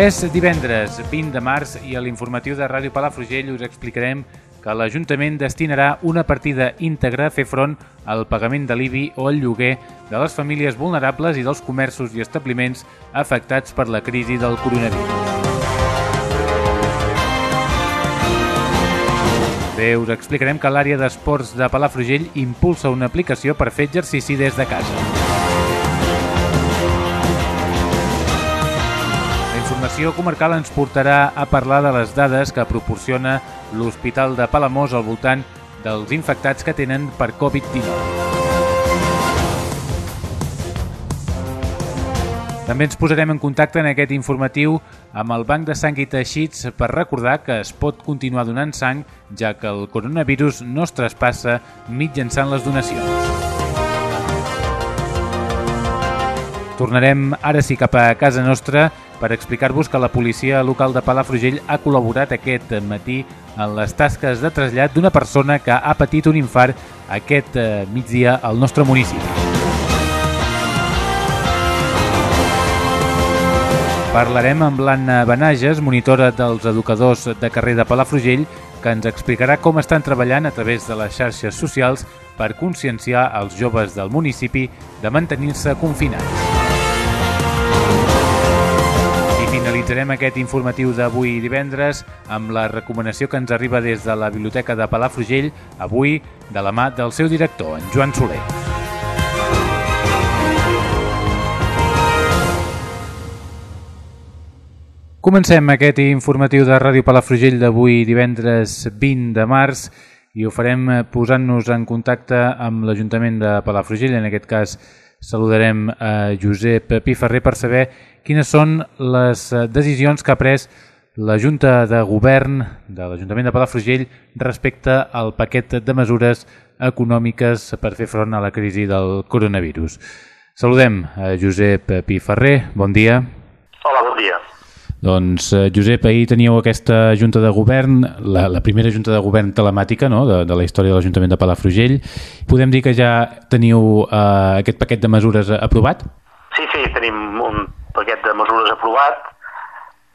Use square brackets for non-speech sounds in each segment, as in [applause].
És divendres 20 de març i a l'informatiu de Ràdio Palafrugell us explicarem que l'Ajuntament destinarà una partida íntegra a fer front al pagament de l'IBI o el lloguer de les famílies vulnerables i dels comerços i establiments afectats per la crisi del coronavirus. Bé, us explicarem que l'àrea d'esports de Palafrugell impulsa una aplicació per fer exercici des de casa. Informació comarcal ens portarà a parlar de les dades que proporciona l'Hospital de Palamós al voltant dels infectats que tenen per Covid-19. També ens posarem en contacte en aquest informatiu amb el Banc de Sang i Teixits per recordar que es pot continuar donant sang ja que el coronavirus no es traspassa mitjançant les donacions. Tornarem ara sí cap a casa nostra per explicar-vos que la policia local de Palafrugell ha col·laborat aquest matí en les tasques de trasllat d'una persona que ha patit un infart aquest eh, migdia al nostre municipi. Parlarem amb l'Anna Benages, monitora dels educadors de carrer de Palafrugell, que ens explicarà com estan treballant a través de les xarxes socials per conscienciar els joves del municipi de mantenir-se confinats. Finalitzarem aquest informatiu d'avui divendres amb la recomanació que ens arriba des de la Biblioteca de Palafrugell, avui de la mà del seu director, en Joan Soler. Comencem aquest informatiu de Ràdio Palafrugell d'avui divendres 20 de març i ho farem posant-nos en contacte amb l'Ajuntament de Palafrugell, en aquest cas saludarem a Josep Piferrer per saber quines són les decisions que ha pres la Junta de Govern de l'Ajuntament de Palafrugell respecte al paquet de mesures econòmiques per fer front a la crisi del coronavirus. Saludem a Josep Piferrer, bon dia. Hola, bon dia. Doncs, Josep, ahir teníeu aquesta Junta de Govern, la, la primera Junta de Govern telemàtica no? de, de la història de l'Ajuntament de Palafrugell. Podem dir que ja teniu eh, aquest paquet de mesures aprovat? Sí, sí, tenim un paquet de mesures aprovat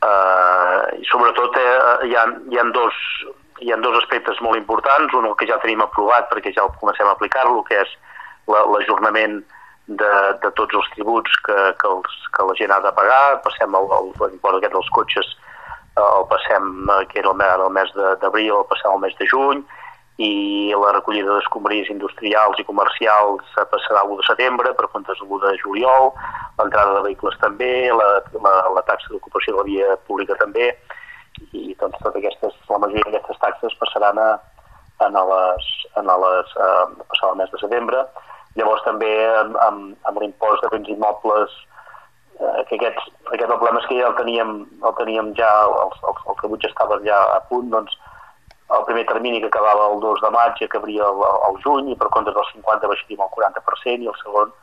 eh, i sobretot eh, hi, ha, hi, ha dos, hi ha dos aspectes molt importants, un que ja tenim aprovat perquè ja el comencem a aplicar-lo, que és l'ajornament la, de, de tots els tributs que, que, els, que la gent ha de pagar, passem l'impost aquest dels cotxes, eh, el passem, eh, que era el, el mes d'abril, el passem al mes de juny, i la recollida d'escombraries industrials i comercials passarà l'1 de setembre per comptes l'1 de juliol, l'entrada de vehicles també, la, la, la taxa d'ocupació de la via pública també, i doncs totes aquestes, la majoria d'aquestes taxes passaran a, a les, a les, a, passar el mes de setembre, Llavors també amb, amb, amb l'impost de béns immobles, eh, que aquests, aquest problema és que ja el teníem, el teníem ja, el, el, el que ja estava ja a punt, doncs el primer termini que acabava el 2 de maig acabria el, el juny i per compte del 50 baixaríem el 40% i el segon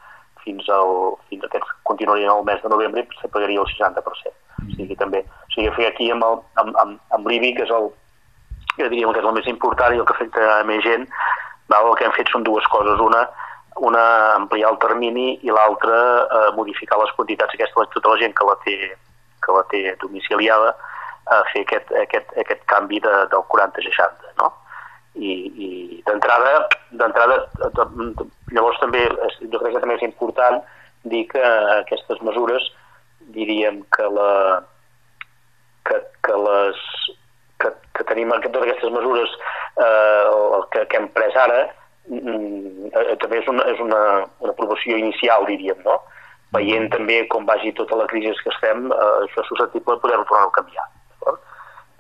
fins al, fins a aquests continuarien el mes de novembre i se pagaria el 60%. O sigui, també, o sigui, fer aquí amb, el, amb, amb, amb l'IBI, que és el, que diríem que és el més important i el que afecta a més gent, val? el que hem fet són dues coses. Una, una ampliar el termini i l'altra eh, modificar les quantitats aquesta de tota la gent que la té, que la té domiciliada a fer aquest, aquest, aquest canvi de, del 40-60, no? I, i d'entrada, d'entrada, llavors també, jo crec que també és important dir que aquestes mesures diríem que la que, que les que, que tenim totes aquestes mesures eh, que, que hem pres ara Mm, eh, també és una, és una, una aprovació inicial, diríem, no? Veient mm. també com vagi tota la crisi que estem, eh, això és susceptible de poder-ho tornar a canviar.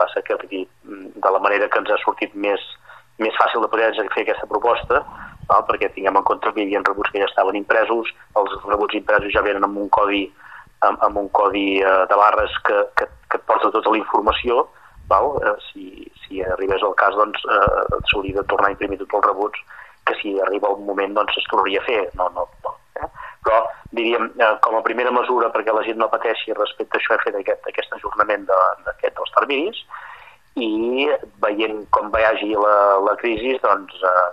Passa que aquí, mm, de la manera que ens ha sortit més, més fàcil de poder fer aquesta proposta, val? perquè tinguem en compte que hi havia rebuts que ja estaven impresos, els rebuts impresos ja venen amb un codi amb, amb un codi eh, de barres que, que, que et porta tota la informació, val? Eh, si, si arribés al cas doncs eh, s'hauria de tornar a imprimir tots els rebuts que si arriba un moment doncs es tornaria a fer, no, no, no eh? Però diríem eh, com a primera mesura perquè la gent no pateixi respecte a això he fet aquest, aquest ajornament de, de, dels terminis i veient com vagi la, la crisi doncs eh,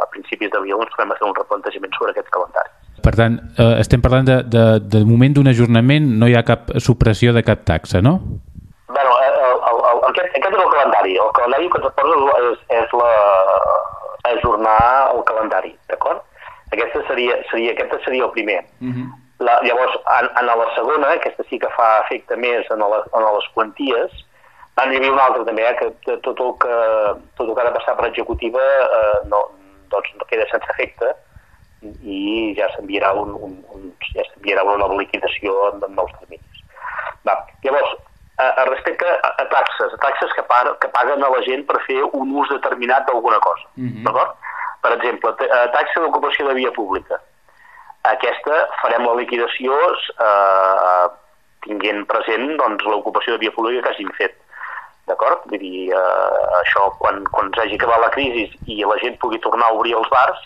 a principis d'abril ens podem fer un replantejament sobre aquest calendari. Per tant, eh, estem parlant de, de, de moment d'un ajornament, no hi ha cap supressió de cap taxa, no? Bueno, el, el, el, aquest, aquest és el calendari. El calendari que et posa és, és la, ajornar el calendari, d'acord? Aquesta seria, seria, aquest seria el primer. Uh mhm. -huh. la, llavors, en, en la segona, aquesta sí que fa efecte més en, la, en les quanties, en hi havia una altra també, eh, que tot el que, tot el que ha de passar per executiva eh, no, doncs no queda sense efecte, i ja s'enviarà un, un, un, ja s'enviarà una nova liquidació en, en nous terminis. Va. Llavors, a, a respecte a, a taxes, a taxes que, par, que paguen a la gent per fer un ús determinat d'alguna cosa, mm -hmm. d'acord? Per exemple, taxa d'ocupació de via pública. Aquesta farem la liquidació eh, tinguent present doncs, l'ocupació de via pública que hagin fet. D'acord? Vull dir, eh, això, quan, quan s'hagi acabat la crisi i la gent pugui tornar a obrir els bars,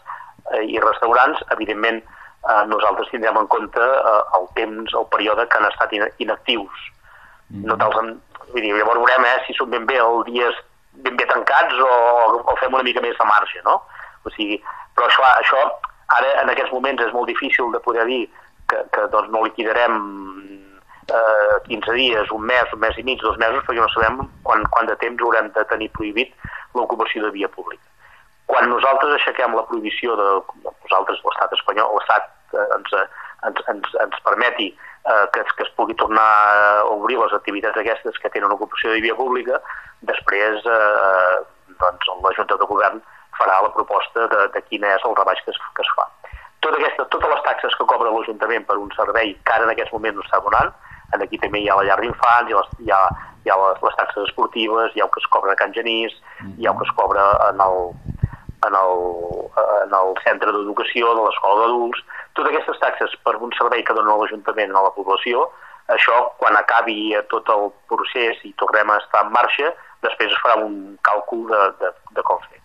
eh, i restaurants, evidentment eh, nosaltres tindrem en compte eh, el temps, el període que han estat inactius. Mm. No tals, vull dir, llavors veurem eh, si són ben bé els dies ben bé tancats o, o fem una mica més de marge, no? O sigui, però això, això ara en aquests moments és molt difícil de poder dir que, que doncs, no liquidarem eh, 15 dies, un mes, un mes i mig, dos mesos, perquè no sabem quan, quan de temps haurem de tenir prohibit l'ocupació de via pública. Quan nosaltres aixequem la prohibició de nosaltres, l'estat espanyol, l'estat eh, ens, ens, ens, ens permeti eh, que, que es pugui tornar a obrir les activitats aquestes que tenen ocupació de via pública, després eh, doncs, la Junta de Govern farà la proposta de, de quin és el rebaix que es, que es fa. Tot aquesta, totes les taxes que cobra l'Ajuntament per un servei que ara en aquests moments no està donant, en aquí també hi ha la llar d'infants, hi ha, les, hi ha, hi ha les, les taxes esportives, hi ha el que es cobra a Can Genís, hi ha el que es cobra en el, en el, en el centre d'educació, de l'escola d'adults, totes aquestes taxes per un servei que dona l'Ajuntament a la població, això, quan acabi tot el procés i tornem a estar en marxa, després es farà un càlcul de, de, de com fer.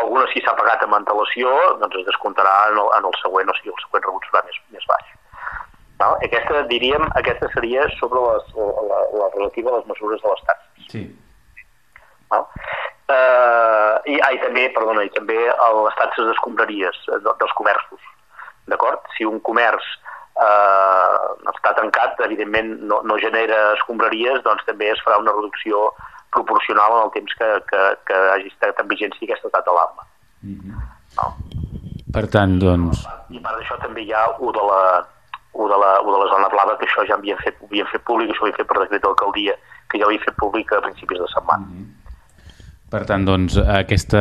Alguna, si s'ha pagat amb antelació, doncs es descomptarà en el, en el següent, o sigui, el següent rebut serà més, més baix. No? Aquesta, diríem, aquesta seria sobre les, la, la relativa a les mesures de les taxes. Sí. No? eh, i, ah, i també, perdona, i també les taxes d'escombraries eh, dels comerços, d'acord? Si un comerç eh, està tancat, evidentment no, no genera escombraries, doncs també es farà una reducció proporcional en el temps que, que, que hagi estat en vigència aquesta estat d'alarma. Mm -hmm. no? Per tant, doncs... I part d'això també hi ha un de la, un de la, un de la zona blava, que això ja havien fet, havien fet públic, això ho havia fet per decret d'alcaldia, que ja ho havia fet públic a principis de setmana. Mm -hmm per tant, doncs, aquesta,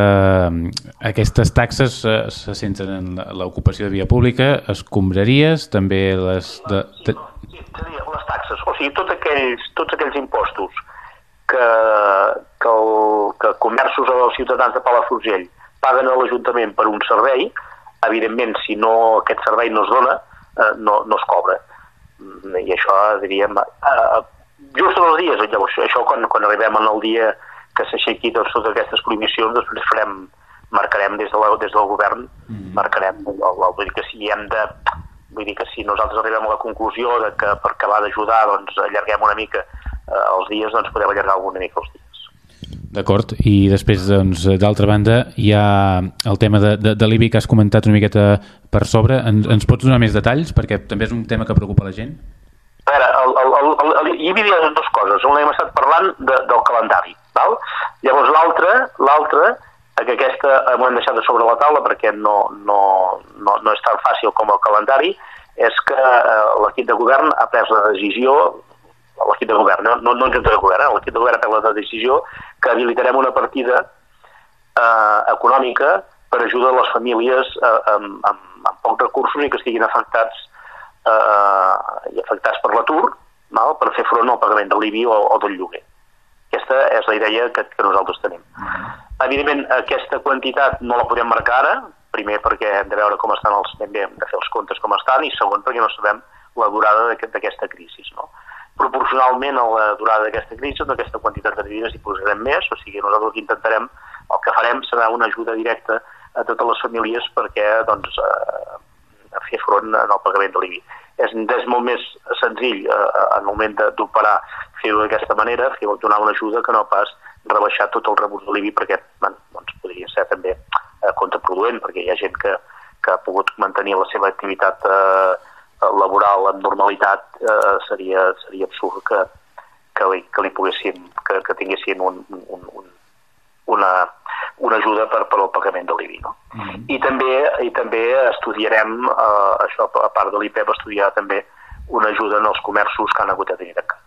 aquestes taxes eh, se centren en l'ocupació de via pública, escombraries, també les... De. Sí, les taxes, o sigui, tots aquells, tots aquells impostos que, que, el, que comerços o els ciutadans de Palafrugell paguen a l'Ajuntament per un servei, evidentment, si no aquest servei no es dona, eh, no, no es cobra. I això, diríem, eh, just en els dies, llavors, això quan, quan arribem en el dia que s'aixequi doncs, totes aquestes prohibicions, després farem, marcarem des, de la, des del govern, mm. marcarem, el, el, vull dir que si hem de, vull dir que si nosaltres arribem a la conclusió de que per acabar d'ajudar doncs allarguem una mica eh, els dies, doncs podem allargar alguna mica els dies. D'acord, i després, doncs, d'altra banda, hi ha el tema de, de, de l'IBI que has comentat una miqueta per sobre. En, ens pots donar més detalls? Perquè també és un tema que preocupa la gent. A veure, l'IBI hi ha dues coses. Una hem estat parlant de, del calendari. Val? Llavors l'altra, l'altra, que aquesta ho hem deixat sobre la taula perquè no, no, no, no és tan fàcil com el calendari, és que eh, l'equip de govern ha pres la decisió, l'equip de govern, no, no, no en de govern, eh, l'equip de govern ha pres la decisió que habilitarem una partida eh, econòmica per ajudar les famílies eh, amb, amb, amb pocs recursos i que estiguin afectats eh, i afectats per l'atur per fer front al pagament de l'IBI o, o del lloguer. Aquesta és la idea que, que nosaltres tenim. -huh. Evidentment, aquesta quantitat no la podem marcar ara, primer perquè hem de veure com estan els, ben bé, hem de fer els comptes com estan, i segon perquè no sabem la durada d'aquesta crisi. No? Proporcionalment a la durada d'aquesta crisi, d'aquesta quantitat de diners hi posarem més, o sigui, nosaltres el que intentarem, el que farem serà una ajuda directa a totes les famílies perquè doncs, eh, a fer front al pagament de l'IBI. És, és molt més senzill eh, en el moment d'operar fer-ho d'aquesta manera, fer donar una ajuda que no pas rebaixar tot el rebut de l'IBI perquè bueno, doncs podria ser també eh, contraproduent perquè hi ha gent que, que ha pogut mantenir la seva activitat eh, laboral en normalitat eh, seria, seria absurd que, que, li, que li poguessin, que, que tinguessin un, un, un, una, una ajuda per, per al pagament de l'IBI. No? Mm -hmm. I, també, I també estudiarem, eh, això a part de l'IPEP, estudiar també una ajuda en els comerços que han hagut de tenir de cap.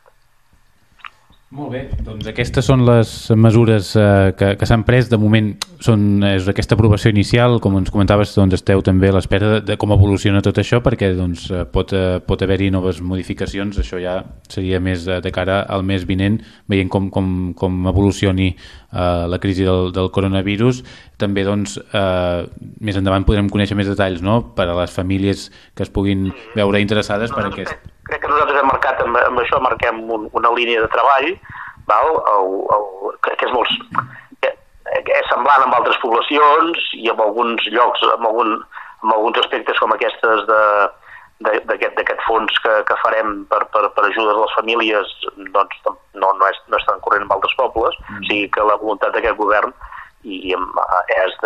Molt bé, doncs aquestes són les mesures eh, que, que s'han pres. De moment són, és aquesta aprovació inicial, com ens comentaves, doncs esteu també a l'espera de, de com evoluciona tot això, perquè doncs, eh, pot, eh, pot haver-hi noves modificacions. Això ja seria més de cara al mes vinent, veient com, com, com evolucioni eh, la crisi del, del coronavirus. També doncs, eh, més endavant podrem conèixer més detalls no? per a les famílies que es puguin veure interessades per aquest crec que nosaltres hem marcat, amb, amb això marquem un, una línia de treball, val? El, el, que, que és molt... Que, és semblant amb altres poblacions i en alguns llocs, amb, algun, amb alguns aspectes com aquestes de, d'aquest fons que, que farem per, per, per ajudes a les famílies doncs no, no, és, no és tan corrent en altres pobles, mm. o sigui que la voluntat d'aquest govern i, és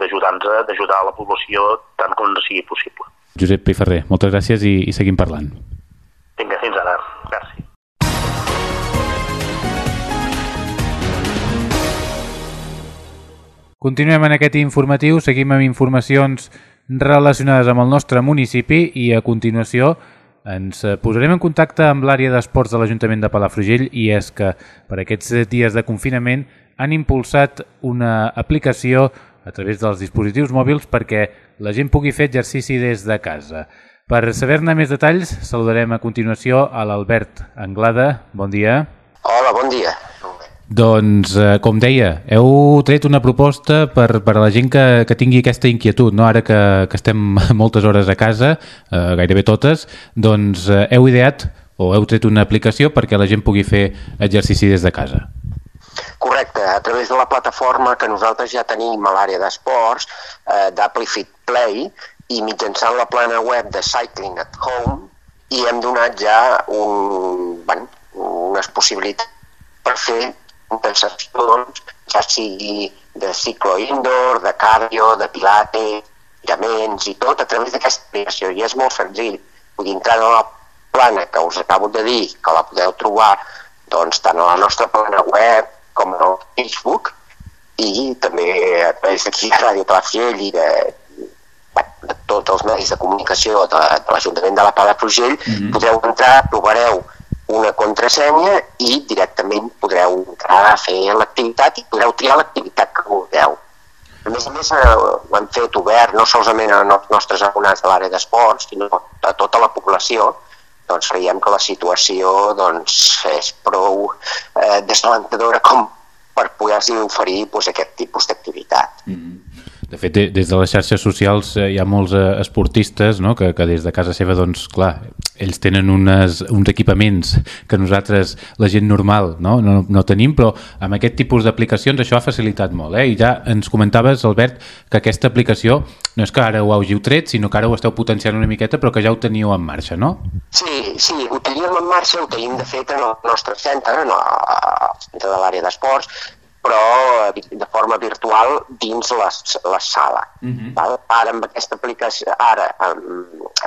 d'ajudar-nos d'ajudar a la població tant com sigui possible. Josep Piferrer, moltes gràcies i, i seguim parlant. Vinga, fins ara. Gràcies. Continuem en aquest informatiu, seguim amb informacions relacionades amb el nostre municipi i a continuació ens posarem en contacte amb l'àrea d'esports de l'Ajuntament de Palafrugell i és que per aquests dies de confinament han impulsat una aplicació a través dels dispositius mòbils perquè la gent pugui fer exercici des de casa. Per saber-ne més detalls, saludarem a continuació a l'Albert Anglada. Bon dia. Hola, bon dia. Doncs, eh, com deia, heu tret una proposta per, per a la gent que, que tingui aquesta inquietud, no? ara que, que estem [laughs] moltes hores a casa, eh, gairebé totes, doncs eh, heu ideat o heu tret una aplicació perquè la gent pugui fer exercici des de casa. Correcte, a través de la plataforma que nosaltres ja tenim a l'àrea d'esports, eh, d'Amplifit Play, i mitjançant la plana web de Cycling at Home, i hem donat ja un, bueno, unes possibilitats per fer compensacions, ja sigui de ciclo indoor, de cardio, de pilates, tiraments i tot a través d'aquesta aplicació. I és molt senzill. Vull entrar a la plana que us acabo de dir, que la podeu trobar doncs, tant a la nostra plana web com el Facebook i també a través d'aquí a Ràdio Palafrugell i de, de tots els medis de comunicació de, de l'Ajuntament de la Palafrugell mm -hmm. podreu entrar, trobareu una contrasenya i directament podreu entrar a fer l'activitat i podreu triar l'activitat que vulgueu. A més a més, eh, ho hem fet obert no solament als nostres abonats de l'àrea d'esports, sinó a tota la població, doncs creiem que la situació doncs, és prou eh, desalentadora com per poder-s'hi oferir doncs, aquest tipus d'activitat. Mm -hmm. De fet, des de les xarxes socials eh, hi ha molts eh, esportistes no? que, que des de casa seva, doncs, clar, ells tenen unes, uns equipaments que nosaltres, la gent normal, no, no, no tenim, però amb aquest tipus d'aplicacions això ha facilitat molt. Eh? I ja ens comentaves, Albert, que aquesta aplicació no és que ara ho hàgiu tret, sinó que ara ho esteu potenciant una miqueta, però que ja ho teniu en marxa, no? Sí, sí, ho teníem en marxa, ho tenim de fet en el nostre centre, no, al centre de l'àrea d'esports, però eh, de forma virtual dins la, la sala. Uh mhm. -huh. val? Ara amb aquesta aplicació, ara amb,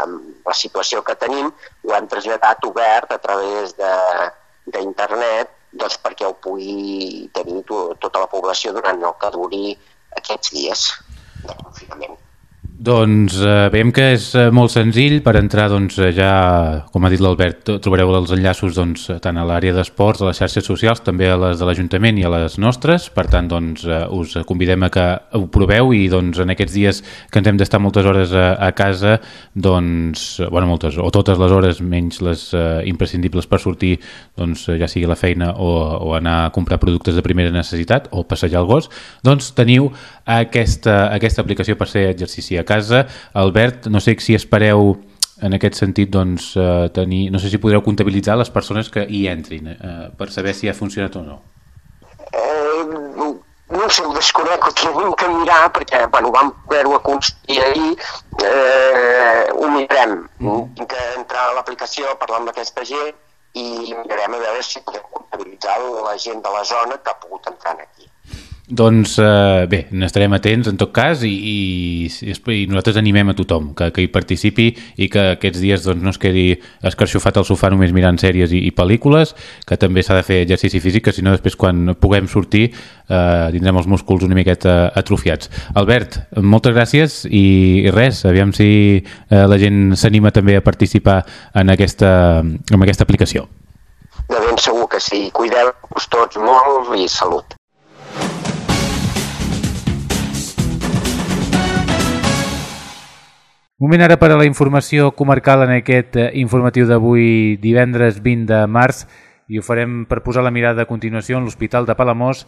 amb la situació que tenim, ho hem traslladat obert a través d'internet doncs perquè ho pugui tenir to, tota la població durant el que duri aquests dies de confinament. Doncs eh, veiem que és eh, molt senzill per entrar, doncs, eh, ja, com ha dit l'Albert, trobareu els enllaços doncs, tant a l'àrea d'esports, a les xarxes socials, també a les de l'Ajuntament i a les nostres, per tant, doncs, eh, us convidem a que ho proveu i doncs, en aquests dies que ens hem d'estar moltes hores a, a casa, doncs, bueno, moltes, o totes les hores, menys les eh, imprescindibles per sortir, doncs, ja sigui la feina o, o anar a comprar productes de primera necessitat o passejar el gos, doncs teniu aquesta, aquesta aplicació per fer exercici a casa. Albert, no sé si espereu en aquest sentit doncs, eh, tenir, no sé si podreu comptabilitzar les persones que hi entrin eh, per saber si ha funcionat o no. Eh, no sé, ho desconec, ho tenim que mirar perquè bueno, vam poder-ho aconseguir ahir, eh, ho mirarem. Mm. Tinc que entrar a l'aplicació, parlar amb aquesta gent i mirarem a veure si podem comptabilitzar la gent de la zona que ha pogut entrar aquí. Doncs eh, bé, n'estarem atents en tot cas i, i, i nosaltres animem a tothom que, que hi participi i que aquests dies doncs, no es quedi escarxofat al sofà només mirant sèries i, i pel·lícules, que també s'ha de fer exercici físic, que si no després quan puguem sortir eh, tindrem els músculs una miqueta atrofiats. Albert, moltes gràcies i, i res, aviam si eh, la gent s'anima també a participar en aquesta, en aquesta aplicació. De ben segur que sí. Cuideu-vos tots molt i salut. Moment ara per a la informació comarcal en aquest eh, informatiu d'avui divendres 20 de març i ho farem per posar la mirada a continuació en l'Hospital de Palamós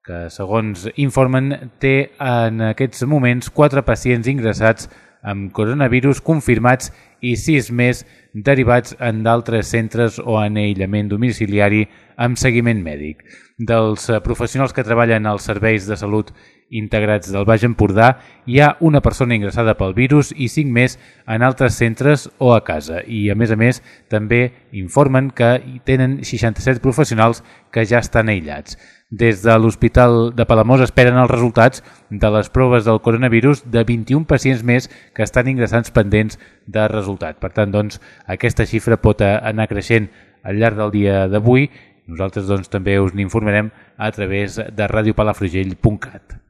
que, segons informen, té en aquests moments quatre pacients ingressats amb coronavirus confirmats i sis més derivats en d'altres centres o en aïllament domiciliari amb seguiment mèdic. Dels eh, professionals que treballen als serveis de salut integrats del Baix Empordà hi ha una persona ingressada pel virus i cinc més en altres centres o a casa. I, a més a més, també informen que hi tenen 67 professionals que ja estan aïllats. Des de l'Hospital de Palamós esperen els resultats de les proves del coronavirus de 21 pacients més que estan ingressants pendents de resultat. Per tant, doncs, aquesta xifra pot anar creixent al llarg del dia d'avui. Nosaltres doncs, també us n'informarem a través de radiopalafrugell.cat.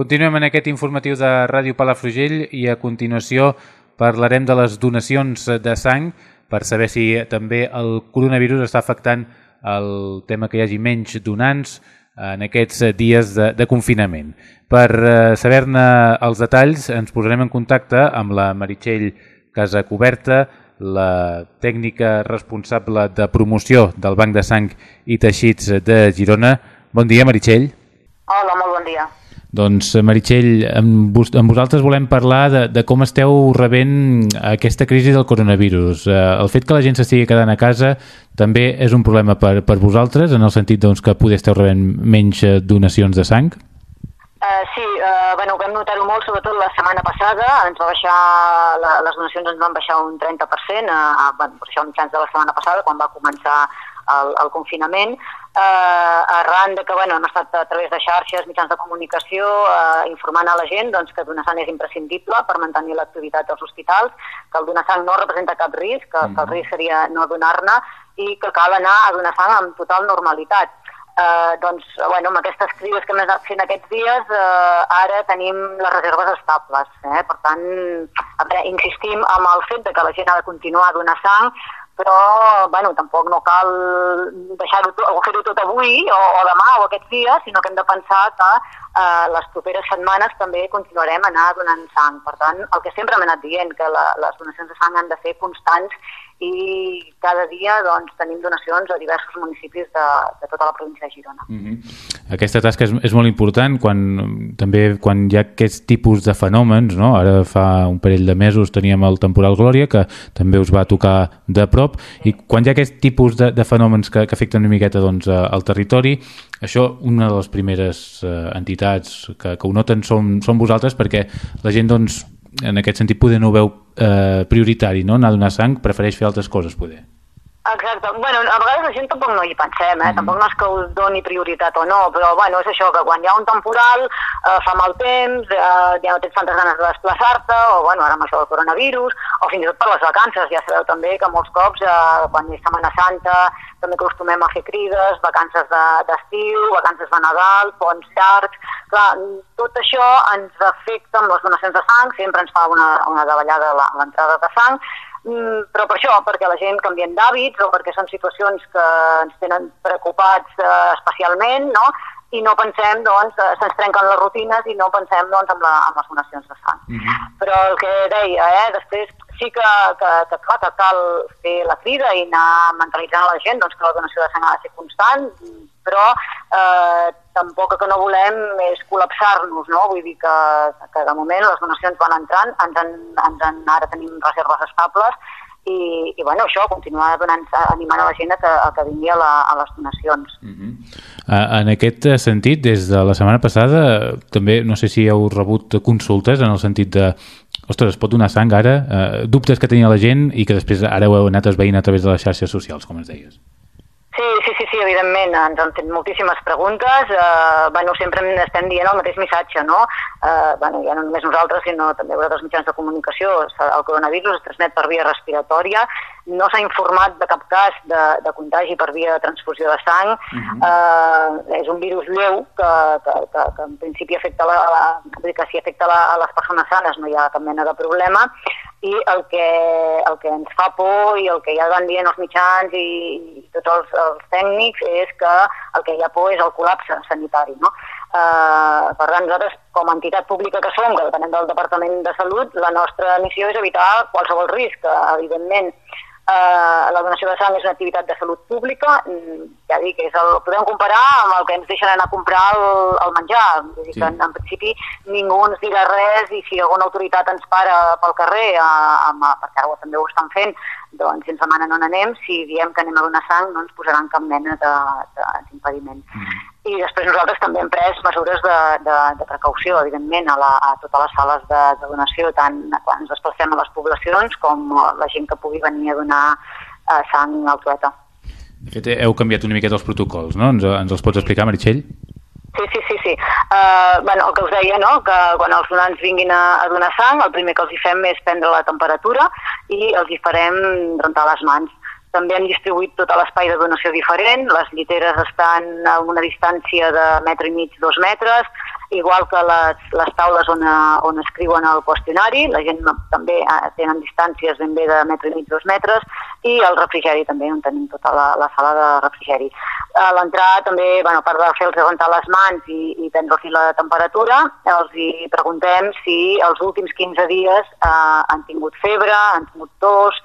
Continuem en aquest informatiu de Ràdio Palafrugell i a continuació parlarem de les donacions de sang per saber si també el coronavirus està afectant el tema que hi hagi menys donants en aquests dies de, de confinament. Per eh, saber-ne els detalls ens posarem en contacte amb la Meritxell Casacoberta, la tècnica responsable de promoció del Banc de Sang i Teixits de Girona. Bon dia, Meritxell. Hola, molt bon dia. Doncs, Meritxell, amb, vos, amb vosaltres volem parlar de, de com esteu rebent aquesta crisi del coronavirus. Eh, el fet que la gent s'estigui quedant a casa també és un problema per, per vosaltres, en el sentit doncs, que poder esteu rebent menys eh, donacions de sang? Uh, sí, uh, bueno, vam notar-ho molt, sobretot la setmana passada, ens va baixar, la, les donacions ens van baixar un 30%, a, a, bueno, per això mitjans de la setmana passada, quan va començar el, el confinament, eh, arran de que bueno, hem estat a través de xarxes, mitjans de comunicació, eh, informant a la gent doncs, que donar sang és imprescindible per mantenir l'activitat dels hospitals, que el donar sang no representa cap risc, que, mm. que el mm-hmm. risc seria no donar-ne i que cal anar a donar sang amb total normalitat. Eh, doncs, bueno, amb aquestes crides que hem anat fent aquests dies, eh, ara tenim les reserves estables. Eh? Per tant, veure, insistim amb el fet de que la gent ha de continuar a donar sang, però bueno, tampoc no cal deixar-ho o fer-ho tot avui o, o demà o aquests dies, sinó que hem de pensar que eh, les properes setmanes també continuarem a anar donant sang. Per tant, el que sempre hem anat dient, que la, les donacions de sang han de ser constants i cada dia doncs, tenim donacions a diversos municipis de, de tota la província de Girona. Mm -hmm. Aquesta tasca és, és molt important quan, també quan hi ha aquest tipus de fenòmens, no? ara fa un parell de mesos teníem el temporal Glòria que també us va tocar de prop i quan hi ha aquest tipus de, de fenòmens que, que afecten una miqueta doncs, al territori això, una de les primeres eh, entitats que, que ho noten són, són vosaltres perquè la gent doncs, en aquest sentit poder no ho veu eh, prioritari, no? anar a donar sang, prefereix fer altres coses, poder. Exacte. Bueno, a vegades la gent tampoc no hi pensem, eh? Mhm. tampoc no és que us doni prioritat o no, però bueno, és això, que quan hi ha un temporal eh, fa mal temps, eh, ja no tens tantes ganes de desplaçar-te, o bueno, ara amb això del coronavirus, o fins i tot per les vacances, ja sabeu també que molts cops, eh, quan és Setmana Santa, també acostumem a fer crides, vacances de- d'estiu, de, vacances de Nadal, ponts llargs... Clar, tot això ens afecta amb les donacions de sang, sempre ens fa una, una davallada a l'entrada de sang, Mm, però per això, perquè la gent canvien d'hàbits o perquè són situacions que ens tenen preocupats eh, especialment, no? I no pensem, doncs, eh, se'ns trenquen les rutines i no pensem, doncs, amb, la, amb les donacions de sang. Mm -hmm. Però el que deia, eh, després sí que, que, que, clar, que cal fer la crida i anar mentalitzant a la gent doncs, que la donació de sang ha de ser constant, però eh, tampoc que no volem és col·lapsar-nos, no? Vull dir que, que de moment les donacions van entrant, ens en, ens en, ara tenim reserves estables i, i bueno, això, continuar donant, animant a la gent a que, a que vingui a, la, a les donacions. Uh -huh. uh, en aquest sentit, des de la setmana passada, també no sé si heu rebut consultes en el sentit de ostres, es pot donar sang ara? Uh, dubtes que tenia la gent i que després ara ho heu anat esveint a través de les xarxes socials, com ens deies. Sí, sí, evidentment, ens han fet moltíssimes preguntes, eh, bueno, sempre estem dient el mateix missatge, no? Eh, bueno, ja no només nosaltres, sinó també vosaltres mitjans de comunicació, el coronavirus es transmet per via respiratòria, no s'ha informat de cap cas de, de contagi per via de transfusió de sang, uh -huh. eh, és un virus lleu que, que, que, que en principi afecta la, la, que si afecta la, a les persones sanes no hi ha cap mena de problema, i el que, el que ens fa por i el que ja van dient els mitjans i, i tots els, els tècnics és que el que hi ha por és el col·lapse sanitari. No? Uh, per tant, nosaltres, com a entitat pública que som, que depenem del Departament de Salut, la nostra missió és evitar qualsevol risc. Evidentment, Uh, la donació de sang és una activitat de salut pública, ja dic, és el, podem comparar amb el que ens deixen anar a comprar el, el menjar. Vull dir sí. que en, en principi ningú ens dirà res i si alguna autoritat ens para pel carrer, uh, amb, perquè ara també ho estan fent, doncs si ens demanen on anem, si diem que anem a donar sang no ens posaran cap mena d'impediment. Mm. I després nosaltres també hem pres mesures de, de, de precaució, evidentment, a, la, a totes les sales de, de donació, tant quan ens desplacem a les poblacions com la gent que pugui venir a donar eh, sang al trueta. De fet, heu canviat una miqueta els protocols, no? Ens, ens els pots explicar, Meritxell? Sí, sí, sí, sí. Uh, bueno, el que us deia, no?, que quan els donants vinguin a, a donar sang, el primer que els hi fem és prendre la temperatura i els hi farem rentar les mans. També hem distribuït tot l'espai de donació diferent, les lliteres estan a una distància de metre i mig, dos metres, igual que les, les taules on, on escriuen el qüestionari, la gent també tenen distàncies ben bé de metre i mig, dos metres, i el refrigeri també, on tenim tota la, la sala de refrigeri. A l'entrar també, bueno, a part de fer-los rentar les mans i, i prendre-los la temperatura, els hi preguntem si els últims 15 dies eh, han tingut febre, han tingut tos,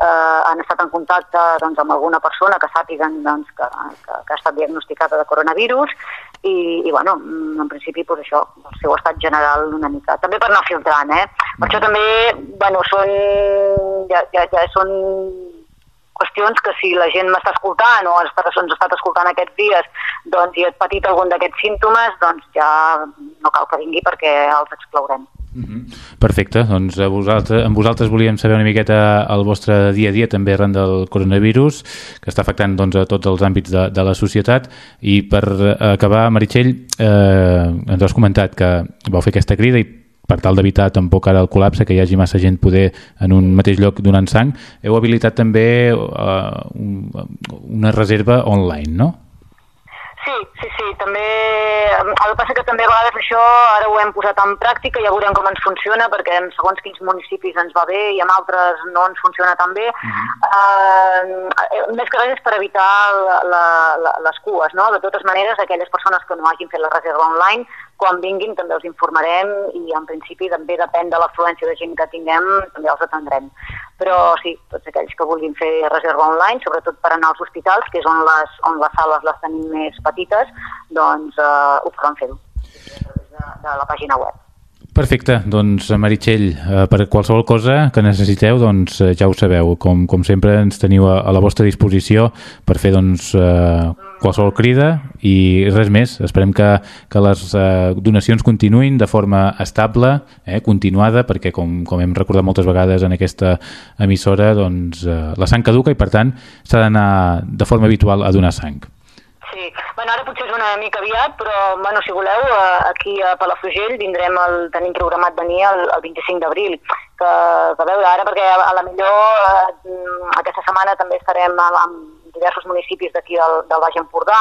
eh, han estat en contacte doncs, amb alguna persona que sàpiguen doncs, que, que, que ha estat diagnosticada de coronavirus i, i bueno, en principi pues, això, el seu estat general una mica. També per anar filtrant, eh? Per això també, bueno, són, ja, ja, ja són qüestions que si la gent m'està escoltant o ens ha estat escoltant aquests dies doncs, i ha patit algun d'aquests símptomes, doncs ja no cal que vingui perquè els exclourem. -hmm. Perfecte, doncs a vosaltres, amb vosaltres volíem saber una miqueta el vostre dia a dia també arran del coronavirus que està afectant doncs, a tots els àmbits de, de la societat i per acabar, Meritxell eh, ens has comentat que vau fer aquesta crida i per tal d'evitar tampoc ara el col·lapse, que hi hagi massa gent poder en un mateix lloc donant sang, heu habilitat també un, una reserva online, no? Sí, sí, sí, també... El que passa que també a vegades això ara ho hem posat en pràctica, ja veurem com ens funciona, perquè en segons quins municipis ens va bé i en altres no ens funciona tan bé. Uh -huh. uh, més que res és per evitar la, la, la, les cues, no? De totes maneres, aquelles persones que no hagin fet la reserva online, quan vinguin també els informarem i en principi també depèn de l'afluència de gent que tinguem, també els atendrem. Però sí, tots aquells que vulguin fer reserva online, sobretot per anar als hospitals, que és on les, on les sales les tenim més petites, doncs eh, ho poden fer-ho de, de la pàgina web. Perfecte, doncs Meritxell, eh, per qualsevol cosa que necessiteu, doncs eh, ja ho sabeu, com, com sempre ens teniu a, a la vostra disposició per fer doncs eh, qualsevol crida i res més. Esperem que, que les eh, donacions continuïn de forma estable, eh, continuada, perquè com, com hem recordat moltes vegades en aquesta emissora, doncs eh, la sang caduca i per tant s'ha d'anar de forma habitual a donar sang. Sí, ara potser és una mica aviat, però bueno, si voleu, eh, aquí a Palafrugell vindrem el, tenim programat venir el, el 25 d'abril, que, que veure ara, perquè a, a la millor eh, aquesta setmana també estarem amb, amb diversos municipis d'aquí del, del Baix Empordà,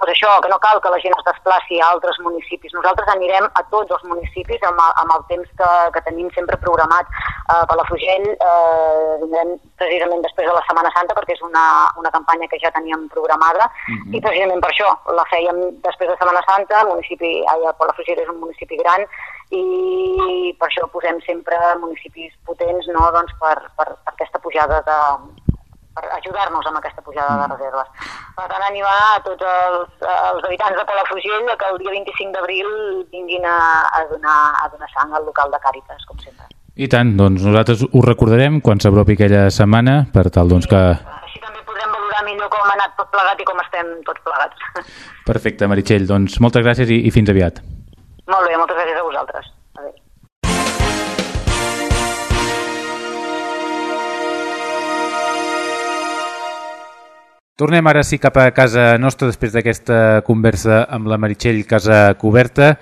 doncs això, que no cal que la gent es desplaci a altres municipis. Nosaltres anirem a tots els municipis amb, amb el temps que, que tenim sempre programat. Eh, Palafrugell eh, vindrem precisament després de la Setmana Santa perquè és una, una campanya que ja teníem programada uh -huh. i precisament per això la fèiem després de Setmana Santa, el municipi, ai, Palafrugell és un municipi gran i per això posem sempre municipis potents no, doncs per, per, per aquesta pujada de, per ajudar-nos amb aquesta pujada de mm. reserves. Per tant, animar a tots els, els habitants de Palafrugell que el dia 25 d'abril vinguin a, a, donar, a donar sang al local de Càritas, com sempre. I tant, doncs nosaltres ho recordarem quan s'apropi aquella setmana per tal doncs que... Així també podrem valorar millor com ha anat tot plegat i com estem tots plegats. Perfecte, Meritxell, doncs moltes gràcies i, i fins aviat. Molt bé, moltes gràcies a vosaltres. Tornem ara sí cap a casa nostra després d'aquesta conversa amb la Meritxell Casa Coberta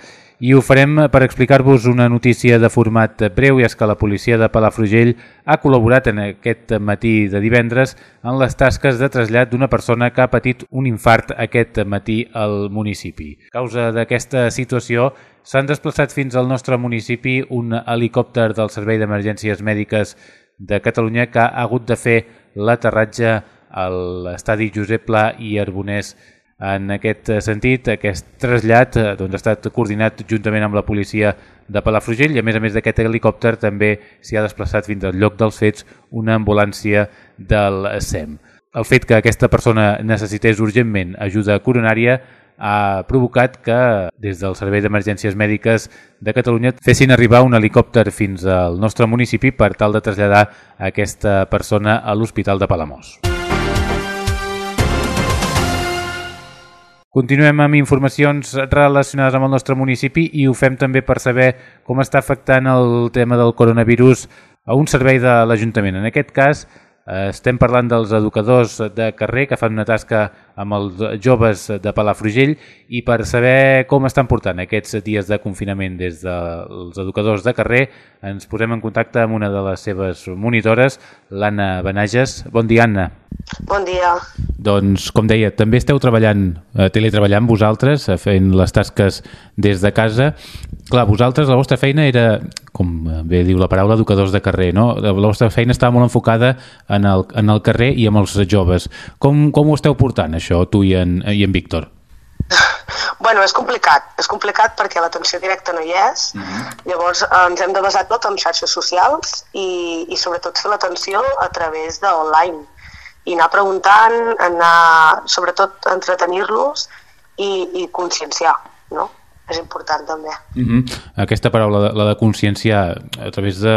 i ho farem per explicar-vos una notícia de format breu i és que la policia de Palafrugell ha col·laborat en aquest matí de divendres en les tasques de trasllat d'una persona que ha patit un infart aquest matí al municipi. A causa d'aquesta situació s'han desplaçat fins al nostre municipi un helicòpter del Servei d'Emergències Mèdiques de Catalunya que ha hagut de fer l'aterratge l'estadi Josep Pla i Arbonès en aquest sentit, aquest trasllat eh, doncs, ha estat coordinat juntament amb la policia de Palafrugell i a més a més d'aquest helicòpter també s'hi ha desplaçat fins al lloc dels fets una ambulància del SEM. El fet que aquesta persona necessités urgentment ajuda coronària ha provocat que des del Servei d'Emergències Mèdiques de Catalunya fessin arribar un helicòpter fins al nostre municipi per tal de traslladar aquesta persona a l'Hospital de Palamós. Continuem amb informacions relacionades amb el nostre municipi i ho fem també per saber com està afectant el tema del coronavirus a un servei de l'Ajuntament. En aquest cas, Eh, estem parlant dels educadors de carrer que fan una tasca amb els joves de Palafrugell i per saber com estan portant aquests dies de confinament des dels educadors de carrer ens posem en contacte amb una de les seves monitores, l'Anna Benages. Bon dia, Anna. Bon dia. Doncs, com deia, també esteu treballant, eh, teletreballant vosaltres, eh, fent les tasques des de casa. Clar, vosaltres, la vostra feina era, com bé diu la paraula, educadors de carrer, no? La vostra feina estava molt enfocada en el, en el carrer i amb els joves. Com, com ho esteu portant, això, tu i en, i en Víctor? Bueno, és complicat. És complicat perquè l'atenció directa no hi és. Mm -hmm. Llavors eh, ens hem de basar tot en xarxes socials i, i sobretot fer l'atenció a través d'online. I anar preguntant, anar, sobretot entretenir-los i, i conscienciar, no? És important també. Uh mhm. -huh. Aquesta paraula, la de conscienciar a través de,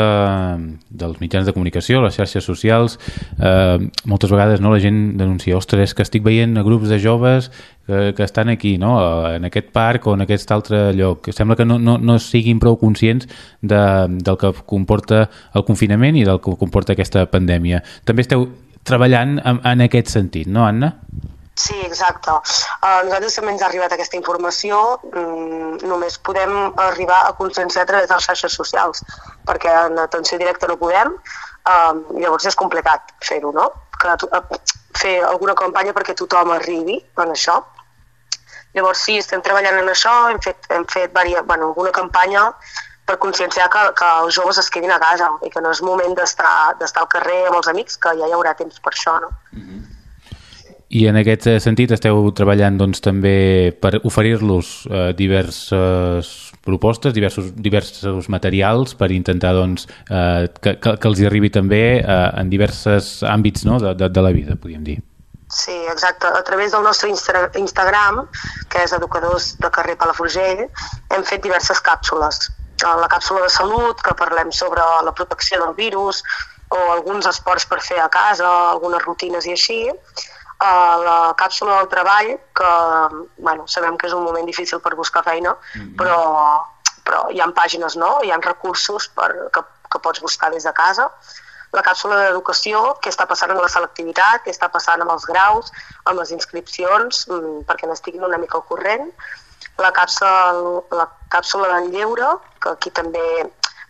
dels mitjans de comunicació, les xarxes socials, eh, moltes vegades no la gent denuncia, ostres, que estic veient grups de joves que, que estan aquí, no? en aquest parc o en aquest altre lloc. Sembla que no, no, no siguin prou conscients de, del que comporta el confinament i del que comporta aquesta pandèmia. També esteu treballant en, en aquest sentit, no, Anna? Sí, exacte. A nosaltres també ens ha arribat aquesta informació, mm, només podem arribar a conscienciar a través de les xarxes socials, perquè en atenció directa no podem, um, llavors és complicat fer-ho, no? Que, fer alguna campanya perquè tothom arribi en això. Llavors sí, estem treballant en això, hem fet, hem fet varia, bueno, alguna campanya per conscienciar que, que els joves es quedin a casa i que no és moment d'estar al carrer amb els amics, que ja hi haurà temps per això, no? Mm -hmm. I en aquest sentit esteu treballant doncs, també per oferir-los eh, diverses propostes, diversos, diversos materials per intentar doncs, eh, que, que, que els hi arribi també eh, en diversos àmbits no? de, de, de la vida, podríem dir. Sí, exacte. A través del nostre Insta Instagram, que és Educadors de Carrer Palafrugell, hem fet diverses càpsules la càpsula de salut, que parlem sobre la protecció del virus, o alguns esports per fer a casa, algunes rutines i així. Uh, la càpsula del treball, que bueno, sabem que és un moment difícil per buscar feina, mm -hmm. però, però hi ha pàgines, no? hi ha recursos per, que, que pots buscar des de casa la càpsula d'educació, què està passant amb la selectivitat, què està passant amb els graus, amb les inscripcions, mm, perquè n'estiguin una mica al corrent. La càpsula, la càpsula del lleure, que aquí també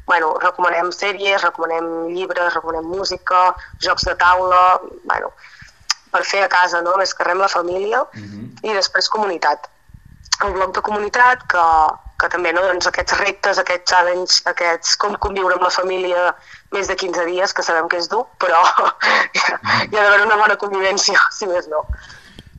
bueno, recomanem sèries, recomanem llibres, recomanem música, jocs de taula, bueno, per fer a casa, no? més carrem la família, uh mhm. -huh. i després comunitat. El bloc de comunitat, que, que també no, doncs aquests reptes, aquests challenge, aquests com conviure amb la família més de 15 dies, que sabem que és dur, però [laughs] hi ha d'haver una bona convivència, si més no.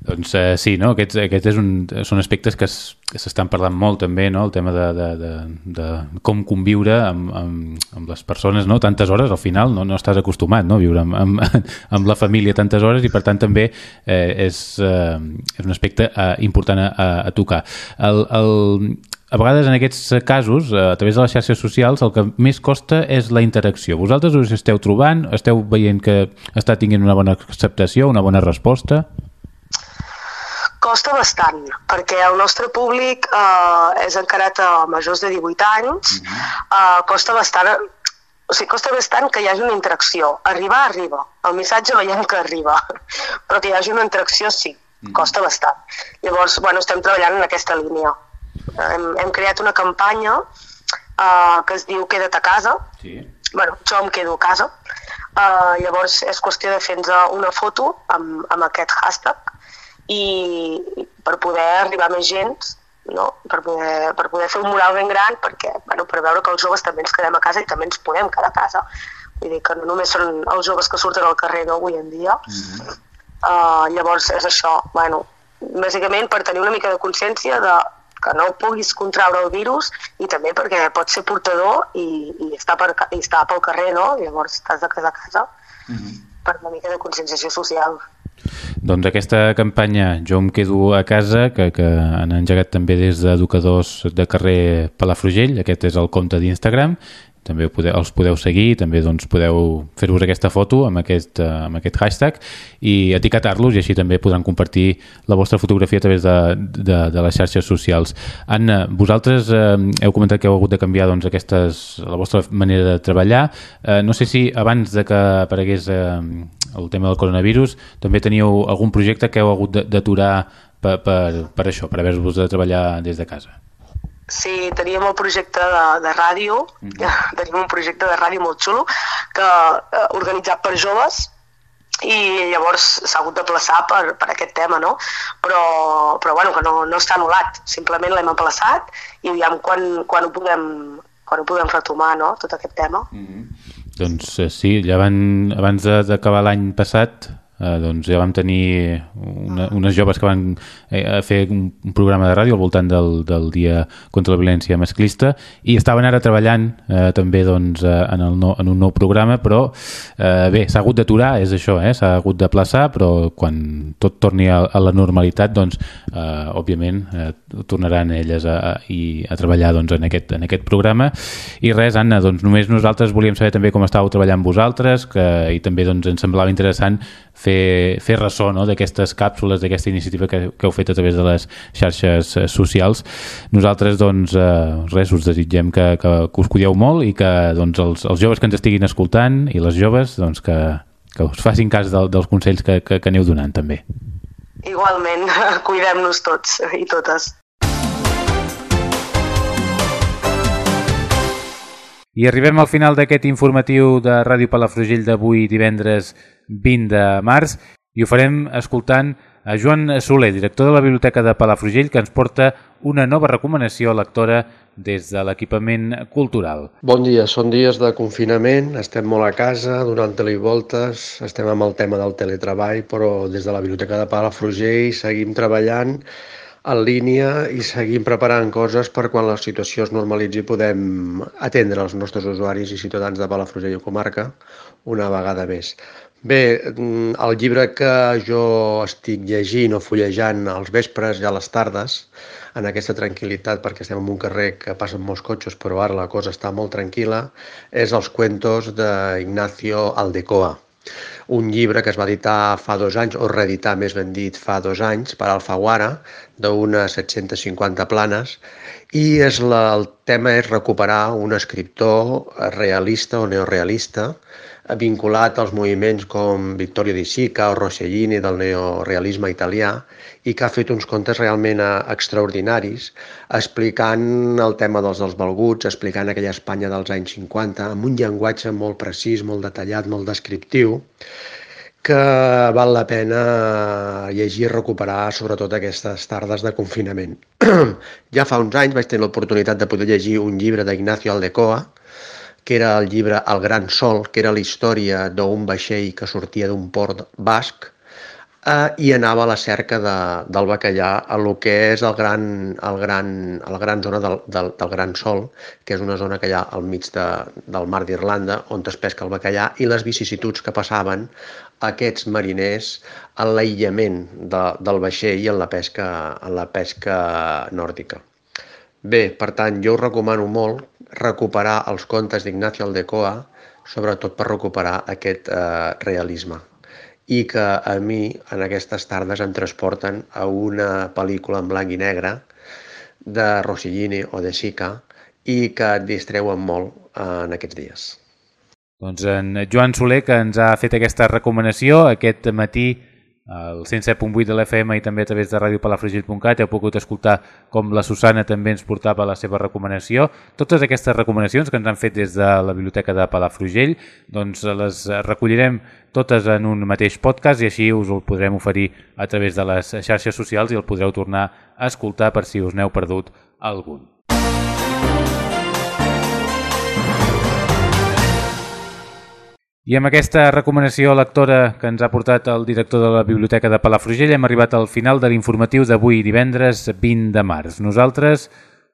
Doncs eh, sí, no? aquests, aquests és un, són aspectes que s'estan parlant molt també, no? el tema de, de, de, de com conviure amb, amb, amb les persones, no? tantes hores al final, no, no estàs acostumat no? a viure amb, amb, [laughs] amb la família tantes hores i per tant també eh, és, eh, és un aspecte eh, important a, a tocar. El, el, a vegades en aquests casos, eh, a través de les xarxes socials, el que més costa és la interacció. Vosaltres us esteu trobant? Esteu veient que està tinguent una bona acceptació, una bona resposta? Costa bastant, perquè el nostre públic eh, és encarat a majors de 18 anys, mhm. eh, costa bastant o sigui, costa bastant que hi hagi una interacció. Arribar, arriba. El missatge veiem que arriba, [laughs] però que hi hagi una interacció sí, mhm. costa bastant. Llavors, bueno, estem treballant en aquesta línia. Hem, hem creat una campanya uh, que es diu Queda't a casa. Sí. bueno, jo em quedo a casa. Uh, llavors és qüestió de fer-nos una foto amb, amb aquest hashtag i per poder arribar a més gent no? per, poder, per poder fer un mural ben gran perquè, bueno, per veure que els joves també ens quedem a casa i també ens podem quedar a casa vull dir que no només són els joves que surten al carrer no, avui en dia mm -hmm. uh, llavors és això bueno, bàsicament per tenir una mica de consciència de que no puguis contraure el virus i també perquè pot ser portador i, i, està, per, i està pel carrer, no? Llavors estàs de casa a casa mm -hmm. per una mica de conscienciació social. Doncs aquesta campanya Jo em quedo a casa, que, que han engegat també des d'educadors de carrer Palafrugell, aquest és el compte d'Instagram, també podeu, els podeu seguir, també doncs, podeu fer-vos aquesta foto amb aquest, uh, amb aquest hashtag i etiquetar-los i així també podran compartir la vostra fotografia a través de, de, de les xarxes socials. Anna, vosaltres uh, heu comentat que heu hagut de canviar doncs, aquestes, la vostra manera de treballar. Uh, no sé si abans de que aparegués uh, el tema del coronavirus també teníeu algun projecte que heu hagut d'aturar per, per, per això, per haver-vos de treballar des de casa. Sí, teníem el projecte de, de ràdio, mm -hmm. teníem un projecte de ràdio molt xulo, que eh, organitzat per joves, i llavors s'ha hagut de plaçar per, per aquest tema, no? Però, però bueno, que no, no està anul·lat, simplement l'hem aplaçat i aviam quan, quan, ho podem, quan ho podem retomar, no?, tot aquest tema. Mm -hmm. Doncs eh, sí, ja van, abans d'acabar l'any passat eh, doncs ja vam tenir una, unes joves que van eh, fer un, un programa de ràdio al voltant del, del dia contra la violència masclista i estaven ara treballant eh, també doncs, eh, en, el no, en un nou programa però eh, bé, s'ha hagut d'aturar és això, eh, s'ha hagut de plaçar però quan tot torni a, a la normalitat doncs eh, òbviament eh, tornaran elles a, a, a treballar doncs, en, aquest, en aquest programa. I res Anna, doncs només nosaltres volíem saber també com estàveu treballant vosaltres que, i també doncs, ens semblava interessant fer, fer ressò no, d'aquestes càpsules, d'aquesta iniciativa que, que heu fet a través de les xarxes eh, socials. Nosaltres, doncs, eh, res, us desitgem que, que, que us cuideu molt i que doncs, els, els joves que ens estiguin escoltant i les joves doncs, que, que us facin cas del, dels consells que, que, que aneu donant també. Igualment, [laughs] cuidem-nos tots i totes. I arribem al final d'aquest informatiu de Ràdio Palafrugell d'avui divendres 20 de març i ho farem escoltant a Joan Soler, director de la Biblioteca de Palafrugell, que ens porta una nova recomanació lectora des de l'equipament cultural. Bon dia, són dies de confinament, estem molt a casa, donant voltes, estem amb el tema del teletreball, però des de la Biblioteca de Palafrugell seguim treballant en línia i seguim preparant coses per quan la situació es normalitzi podem atendre els nostres usuaris i ciutadans de Palafrugell i comarca una vegada més. Bé, mm, el llibre que jo estic llegint o fullejant als vespres i a les tardes, en aquesta tranquil·litat, perquè estem en un carrer que passen molts cotxes, però ara la cosa està molt tranquil·la, és els cuentos d'Ignacio Aldecoa. Un llibre que es va editar fa dos anys, o reeditar més ben dit fa dos anys, per Alfaguara, d'unes 750 planes, i és la, el tema és recuperar un escriptor realista o neorealista, vinculat als moviments com Vittorio Di Sica o Rossellini del neorealisme italià i que ha fet uns contes realment eh, extraordinaris explicant el tema dels dels valguts, explicant aquella Espanya dels anys 50 amb un llenguatge molt precís, molt detallat, molt descriptiu que val la pena llegir i recuperar sobretot aquestes tardes de confinament. [clears throat] ja fa uns anys vaig tenir l'oportunitat de poder llegir un llibre d'Ignacio Aldecoa, que era el llibre El Gran Sol, que era la història d'un vaixell que sortia d'un port basc eh, i anava a la cerca de, del bacallà a lo que és el gran, el gran, la gran zona del, del, del Gran Sol, que és una zona que hi ha al mig de, del mar d'Irlanda, on es pesca el bacallà, i les vicissituds que passaven aquests mariners en l'aïllament de, del vaixell i en la pesca, en la pesca nòrdica. Bé, per tant, jo us recomano molt recuperar els contes d'Ignacio Aldecoa, sobretot per recuperar aquest eh, realisme i que a mi en aquestes tardes em transporten a una pel·lícula en blanc i negre de Rossellini o de Sica i que et distreuen molt eh, en aquests dies. Doncs en Joan Soler, que ens ha fet aquesta recomanació aquest matí al 107.8 de l'FM i també a través de radiopalafrugell.cat heu pogut escoltar com la Susana també ens portava la seva recomanació. Totes aquestes recomanacions que ens han fet des de la Biblioteca de Palafrugell doncs les recollirem totes en un mateix podcast i així us el podrem oferir a través de les xarxes socials i el podreu tornar a escoltar per si us n'heu perdut algun. I amb aquesta recomanació lectora que ens ha portat el director de la Biblioteca de Palafrugell hem arribat al final de l'informatiu d'avui divendres 20 de març. Nosaltres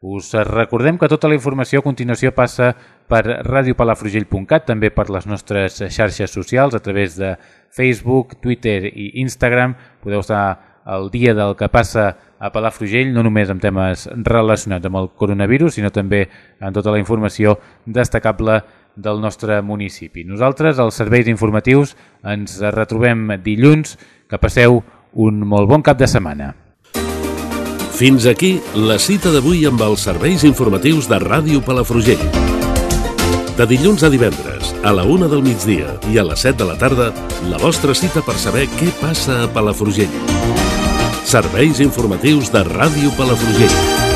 us recordem que tota la informació a continuació passa per radiopalafrugell.cat, també per les nostres xarxes socials a través de Facebook, Twitter i Instagram. Podeu estar al dia del que passa a Palafrugell, no només amb temes relacionats amb el coronavirus, sinó també en tota la informació destacable del nostre municipi. Nosaltres, als serveis informatius, ens retrobem dilluns. Que passeu un molt bon cap de setmana. Fins aquí la cita d'avui amb els serveis informatius de Ràdio Palafrugell. De dilluns a divendres, a la una del migdia i a les 7 de la tarda, la vostra cita per saber què passa a Palafrugell. Serveis informatius de Ràdio Palafrugell.